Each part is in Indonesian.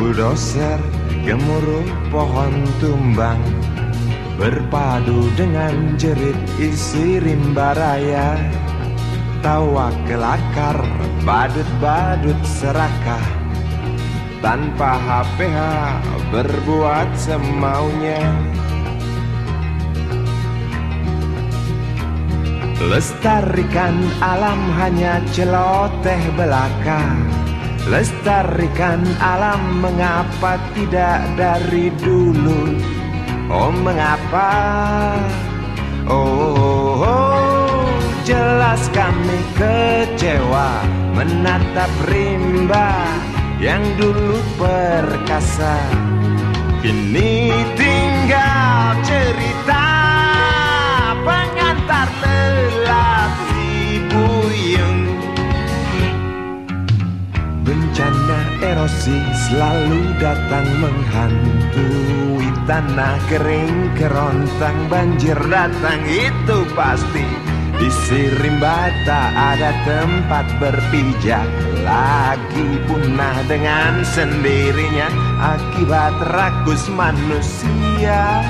Bulldozer gemuruh pohon tumbang Berpadu dengan jerit isi rimba raya. Tawa kelakar badut-badut serakah Tanpa HPH berbuat semaunya. Lestarikan alam hanya celoteh belaka Lestarikan alam mengapa tidak dari dulu? Oh mengapa? Oh, oh, oh jelas kami kecewa Menatap rimba yang dulu perkasa. Kini tinggal cerita selalu datang menghantui tanah kering kerontang banjir datang itu pasti di rimba tak ada tempat berpijak lagi punah dengan sendirinya akibat rakus manusia.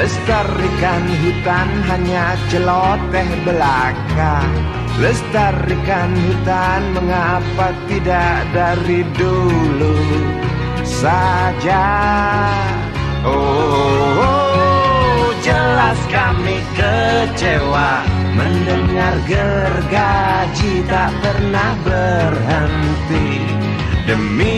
Lestarikan hutan hanya celoteh belaka. Lestarikan hutan mengapa tidak dari dulu saja? Oh, oh, oh jelas kami kecewa. Mendengar gergaji tak pernah berhenti. Demi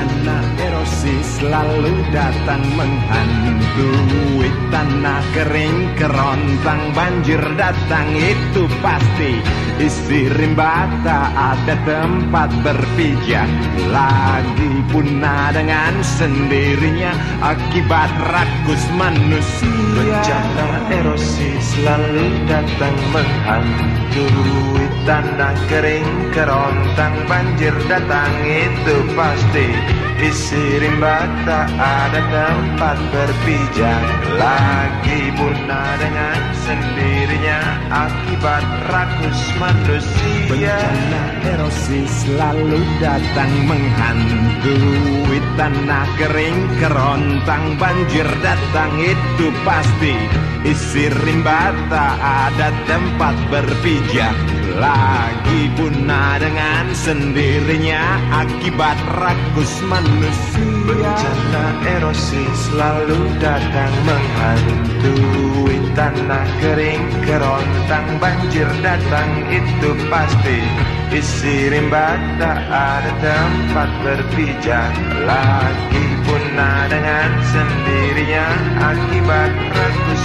Bencana erosi selalu datang menghantui Tanah kering kerontang banjir datang itu pasti Isi rimba. Tak ada tempat berpijak Lagi punah dengan sendirinya Akibat rakus manusia. Bencana erosi selalu datang menghantui Tanah kering kerontang banjir datang itu pasti. Isi rimba tak ada tempat berpijak. Lagi punah dengan sendirinya Akibat rakus manusia. Bencana erosi selalu datang menghantui Tanah kering kerontang banjir datang itu pasti. Isi rimba tak ada tempat berpijak Lagi punah dengan sendirinya Akibat rakus manusia. Bencana erosi selalu datang menghantui Tanah kering kerontang banjir datang itu pasti Isi rimba. Tak ada tempat berpijak. Lagi punah dengan sendirinya Akibat rakus